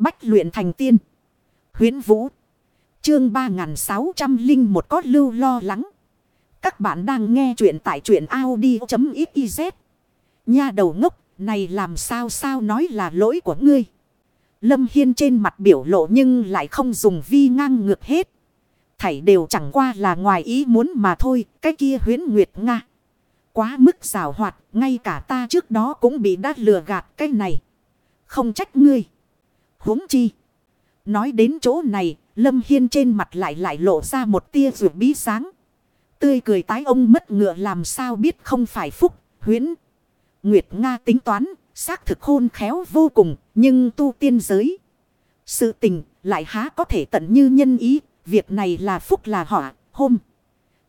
Bách luyện thành tiên. huyễn Vũ. Chương 3600 linh một có lưu lo lắng. Các bạn đang nghe truyện tại truyện Audi.xyz. Nha đầu ngốc, này làm sao sao nói là lỗi của ngươi. Lâm Hiên trên mặt biểu lộ nhưng lại không dùng vi ngang ngược hết. Thảy đều chẳng qua là ngoài ý muốn mà thôi. Cái kia huyến nguyệt Nga. Quá mức rào hoạt. Ngay cả ta trước đó cũng bị đát lừa gạt cái này. Không trách ngươi huống chi. Nói đến chỗ này. Lâm Hiên trên mặt lại lại lộ ra một tia rượu bí sáng. Tươi cười tái ông mất ngựa làm sao biết không phải phúc. Huyến. Nguyệt Nga tính toán. Xác thực khôn khéo vô cùng. Nhưng tu tiên giới. Sự tình lại há có thể tận như nhân ý. Việc này là phúc là họa. Hôm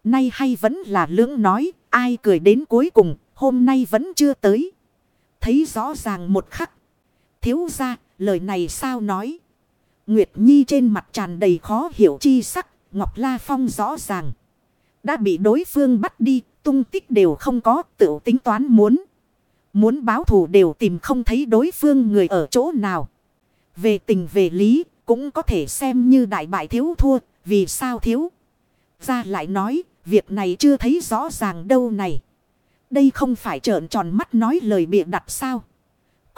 nay hay vẫn là lưỡng nói. Ai cười đến cuối cùng. Hôm nay vẫn chưa tới. Thấy rõ ràng một khắc. Thiếu ra, lời này sao nói. Nguyệt Nhi trên mặt tràn đầy khó hiểu chi sắc. Ngọc La Phong rõ ràng. Đã bị đối phương bắt đi. Tung tích đều không có, tự tính toán muốn. Muốn báo thù đều tìm không thấy đối phương người ở chỗ nào. Về tình về lý, cũng có thể xem như đại bại thiếu thua. Vì sao thiếu? Ra lại nói, việc này chưa thấy rõ ràng đâu này. Đây không phải trợn tròn mắt nói lời bịa đặt sao.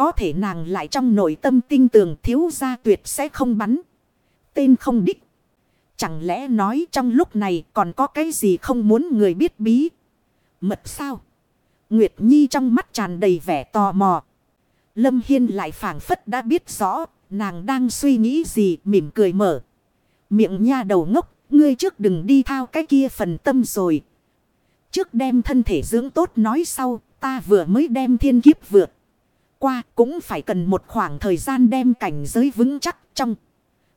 Có thể nàng lại trong nội tâm tinh tường thiếu gia tuyệt sẽ không bắn. Tên không đích. Chẳng lẽ nói trong lúc này còn có cái gì không muốn người biết bí. Mật sao? Nguyệt Nhi trong mắt tràn đầy vẻ tò mò. Lâm Hiên lại phảng phất đã biết rõ nàng đang suy nghĩ gì mỉm cười mở. Miệng nha đầu ngốc, ngươi trước đừng đi thao cái kia phần tâm rồi. Trước đem thân thể dưỡng tốt nói sau, ta vừa mới đem thiên kiếp vượt. Qua cũng phải cần một khoảng thời gian đem cảnh giới vững chắc trong.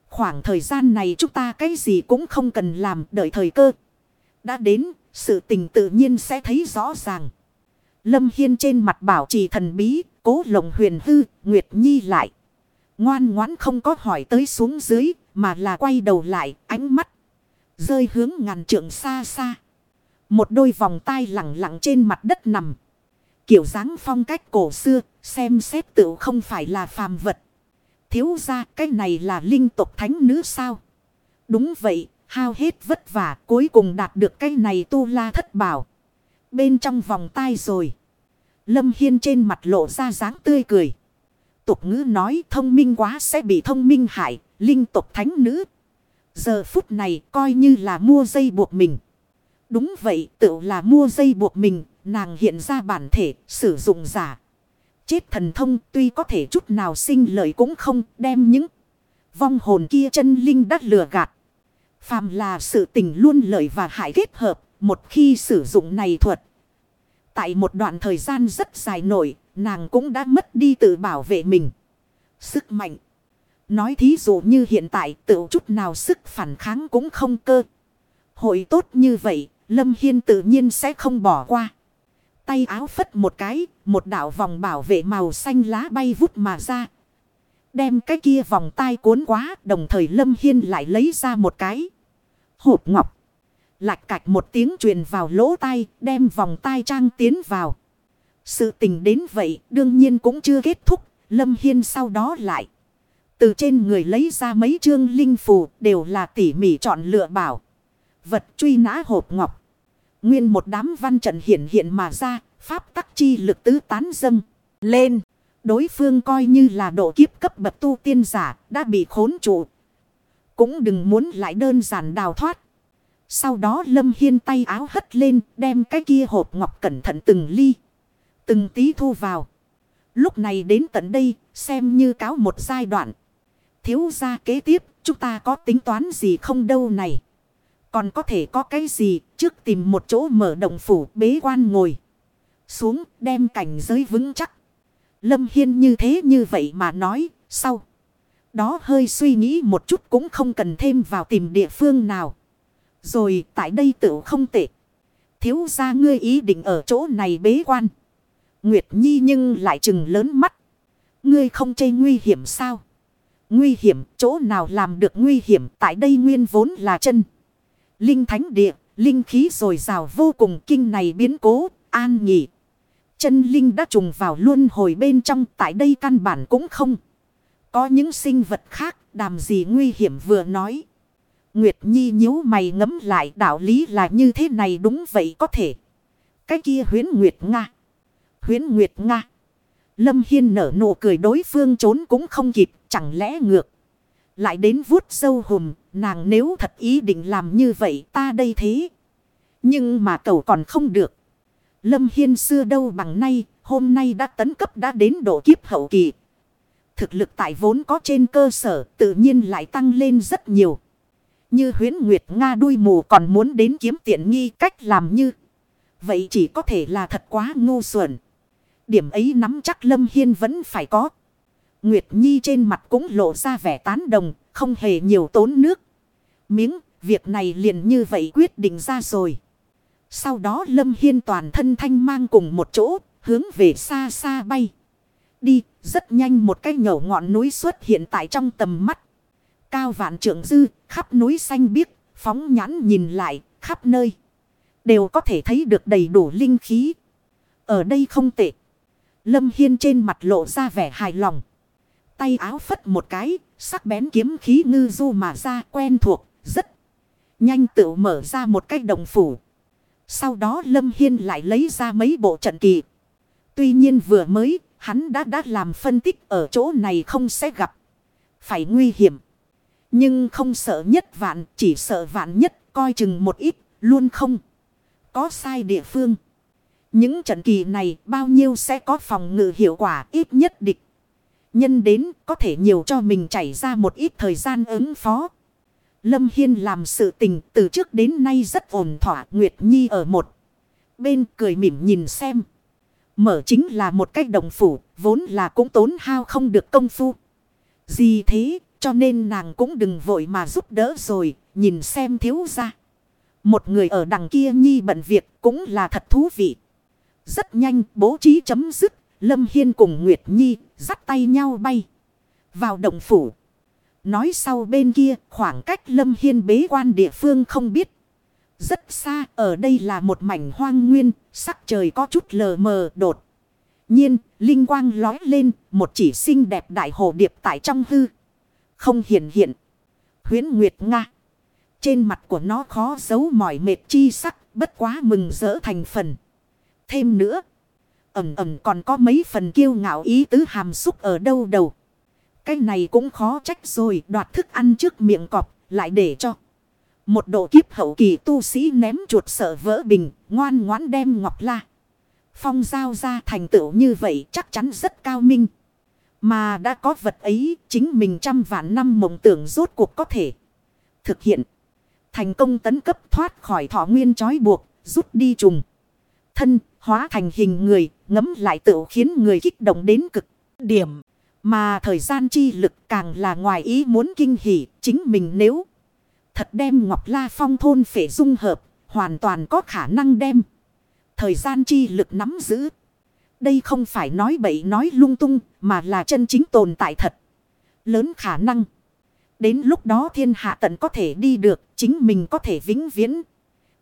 Khoảng thời gian này chúng ta cái gì cũng không cần làm đợi thời cơ. Đã đến, sự tình tự nhiên sẽ thấy rõ ràng. Lâm Hiên trên mặt bảo trì thần bí, cố lồng huyền hư, Nguyệt Nhi lại. Ngoan ngoãn không có hỏi tới xuống dưới, mà là quay đầu lại, ánh mắt. Rơi hướng ngàn trượng xa xa. Một đôi vòng tay lặng lặng trên mặt đất nằm. Kiểu dáng phong cách cổ xưa, xem xét tự không phải là phàm vật. Thiếu ra cái này là linh tục thánh nữ sao? Đúng vậy, hao hết vất vả cuối cùng đạt được cái này tu la thất bảo. Bên trong vòng tay rồi. Lâm Hiên trên mặt lộ ra dáng tươi cười. Tục ngữ nói thông minh quá sẽ bị thông minh hại, linh tục thánh nữ. Giờ phút này coi như là mua dây buộc mình. Đúng vậy tự là mua dây buộc mình, nàng hiện ra bản thể, sử dụng giả. Chết thần thông tuy có thể chút nào sinh lợi cũng không đem những vong hồn kia chân linh đắt lừa gạt. Phàm là sự tình luôn lợi và hại kết hợp, một khi sử dụng này thuật. Tại một đoạn thời gian rất dài nổi, nàng cũng đã mất đi tự bảo vệ mình. Sức mạnh. Nói thí dụ như hiện tại tự chút nào sức phản kháng cũng không cơ. Hội tốt như vậy, Lâm Hiên tự nhiên sẽ không bỏ qua. Tay áo phất một cái, một đảo vòng bảo vệ màu xanh lá bay vút mà ra. Đem cái kia vòng tay cuốn quá, đồng thời Lâm Hiên lại lấy ra một cái. Hộp ngọc. Lạch cạch một tiếng truyền vào lỗ tai, đem vòng tay trang tiến vào. Sự tình đến vậy, đương nhiên cũng chưa kết thúc, Lâm Hiên sau đó lại. Từ trên người lấy ra mấy chương linh phù đều là tỉ mỉ chọn lựa bảo. Vật truy nã hộp ngọc. Nguyên một đám văn trận hiện hiện mà ra, pháp tắc chi lực tứ tán dâng. Lên, đối phương coi như là độ kiếp cấp bậc tu tiên giả, đã bị khốn trụ. Cũng đừng muốn lại đơn giản đào thoát. Sau đó Lâm Hiên tay áo hất lên, đem cái kia hộp ngọc cẩn thận từng ly. Từng tí thu vào. Lúc này đến tận đây, xem như cáo một giai đoạn. Thiếu ra kế tiếp, chúng ta có tính toán gì không đâu này. Còn có thể có cái gì, trước tìm một chỗ mở động phủ bế quan ngồi. Xuống, đem cảnh giới vững chắc. Lâm Hiên như thế như vậy mà nói, sau. Đó hơi suy nghĩ một chút cũng không cần thêm vào tìm địa phương nào. Rồi tại đây tự không tệ. Thiếu ra ngươi ý định ở chỗ này bế quan. Nguyệt Nhi nhưng lại chừng lớn mắt. Ngươi không chê nguy hiểm sao? Nguy hiểm, chỗ nào làm được nguy hiểm, tại đây nguyên vốn là chân. Linh thánh địa, linh khí rồi rào vô cùng kinh này biến cố, an nhỉ. Chân linh đã trùng vào luôn hồi bên trong, tại đây căn bản cũng không. có những sinh vật khác, đàm gì nguy hiểm vừa nói. Nguyệt Nhi nhíu mày ngấm lại đạo lý là như thế này đúng vậy có thể. Cái kia huyến Nguyệt Nga. Huyến Nguyệt Nga. Lâm Hiên nở nụ cười đối phương trốn cũng không kịp, chẳng lẽ ngược. Lại đến vuốt sâu hùm, nàng nếu thật ý định làm như vậy ta đây thế. Nhưng mà cậu còn không được. Lâm Hiên xưa đâu bằng nay, hôm nay đã tấn cấp đã đến độ kiếp hậu kỳ. Thực lực tại vốn có trên cơ sở tự nhiên lại tăng lên rất nhiều. Như huyến Nguyệt Nga đuôi mù còn muốn đến kiếm tiện nghi cách làm như. Vậy chỉ có thể là thật quá ngu xuẩn. Điểm ấy nắm chắc Lâm Hiên vẫn phải có. Nguyệt Nhi trên mặt cũng lộ ra vẻ tán đồng, không hề nhiều tốn nước. Miếng, việc này liền như vậy quyết định ra rồi. Sau đó Lâm Hiên toàn thân thanh mang cùng một chỗ, hướng về xa xa bay. Đi, rất nhanh một cái nhổ ngọn núi xuất hiện tại trong tầm mắt. Cao vạn trượng dư, khắp núi xanh biếc, phóng nhãn nhìn lại, khắp nơi. Đều có thể thấy được đầy đủ linh khí. Ở đây không tệ. Lâm Hiên trên mặt lộ ra vẻ hài lòng. Tay áo phất một cái, sắc bén kiếm khí ngư du mà ra quen thuộc, rất nhanh tự mở ra một cái đồng phủ. Sau đó Lâm Hiên lại lấy ra mấy bộ trận kỳ. Tuy nhiên vừa mới, hắn đã đã làm phân tích ở chỗ này không sẽ gặp. Phải nguy hiểm. Nhưng không sợ nhất vạn, chỉ sợ vạn nhất, coi chừng một ít, luôn không. Có sai địa phương. Những trận kỳ này bao nhiêu sẽ có phòng ngự hiệu quả ít nhất địch. Nhân đến có thể nhiều cho mình chảy ra một ít thời gian ứng phó. Lâm Hiên làm sự tình từ trước đến nay rất ổn thỏa Nguyệt Nhi ở một. Bên cười mỉm nhìn xem. Mở chính là một cách đồng phủ, vốn là cũng tốn hao không được công phu. Gì thế, cho nên nàng cũng đừng vội mà giúp đỡ rồi, nhìn xem thiếu ra. Một người ở đằng kia Nhi bận việc cũng là thật thú vị. Rất nhanh bố trí chấm dứt, Lâm Hiên cùng Nguyệt Nhi dắt tay nhau bay vào động phủ. Nói sau bên kia khoảng cách Lâm Hiên bế quan địa phương không biết. Rất xa ở đây là một mảnh hoang nguyên, sắc trời có chút lờ mờ đột. Nhiên, linh quang lói lên, một chỉ xinh đẹp đại hồ điệp tại trong hư. Không hiện hiện. Huyến Nguyệt Nga. Trên mặt của nó khó giấu mỏi mệt chi sắc, bất quá mừng rỡ thành phần. Thêm nữa, ẩm ẩm còn có mấy phần kiêu ngạo ý tứ hàm xúc ở đâu đầu. Cái này cũng khó trách rồi, đoạt thức ăn trước miệng cọp, lại để cho. Một độ kiếp hậu kỳ tu sĩ ném chuột sợ vỡ bình, ngoan ngoãn đem ngọc la. Phong giao ra thành tựu như vậy chắc chắn rất cao minh. Mà đã có vật ấy, chính mình trăm vạn năm mộng tưởng rốt cuộc có thể thực hiện. Thành công tấn cấp thoát khỏi thọ nguyên trói buộc, rút đi trùng. Thân, hóa thành hình người, ngấm lại tựu khiến người kích động đến cực điểm. Mà thời gian chi lực càng là ngoài ý muốn kinh hỉ chính mình nếu thật đem Ngọc La Phong thôn phể dung hợp, hoàn toàn có khả năng đem thời gian chi lực nắm giữ. Đây không phải nói bậy nói lung tung, mà là chân chính tồn tại thật. Lớn khả năng. Đến lúc đó thiên hạ tận có thể đi được, chính mình có thể vĩnh viễn.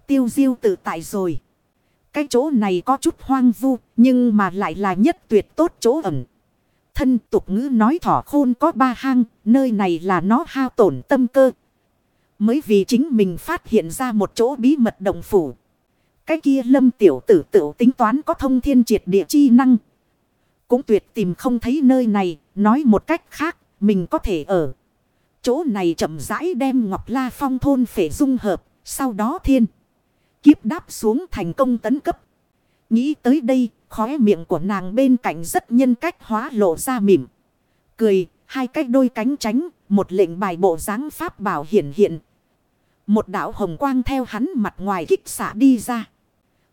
Tiêu diêu tự tại rồi. Cái chỗ này có chút hoang vu, nhưng mà lại là nhất tuyệt tốt chỗ ẩn. Thân tục ngữ nói thỏ khôn có ba hang, nơi này là nó hao tổn tâm cơ. Mới vì chính mình phát hiện ra một chỗ bí mật đồng phủ. Cái kia lâm tiểu tử tự tính toán có thông thiên triệt địa chi năng. Cũng tuyệt tìm không thấy nơi này, nói một cách khác, mình có thể ở. Chỗ này chậm rãi đem Ngọc La Phong thôn phể dung hợp, sau đó thiên. Kiếp đáp xuống thành công tấn cấp. Nghĩ tới đây, khóe miệng của nàng bên cạnh rất nhân cách hóa lộ ra mỉm. Cười, hai cái đôi cánh tránh, một lệnh bài bộ dáng pháp bảo hiển hiện. Một đạo hồng quang theo hắn mặt ngoài kích xả đi ra.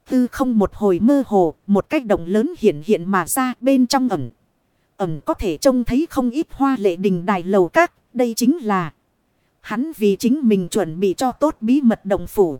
Tư không một hồi mơ hồ, một cách động lớn hiện hiện mà ra bên trong ẩm. Ẩm có thể trông thấy không ít hoa lệ đình đài lầu các, đây chính là hắn vì chính mình chuẩn bị cho tốt bí mật đồng phủ.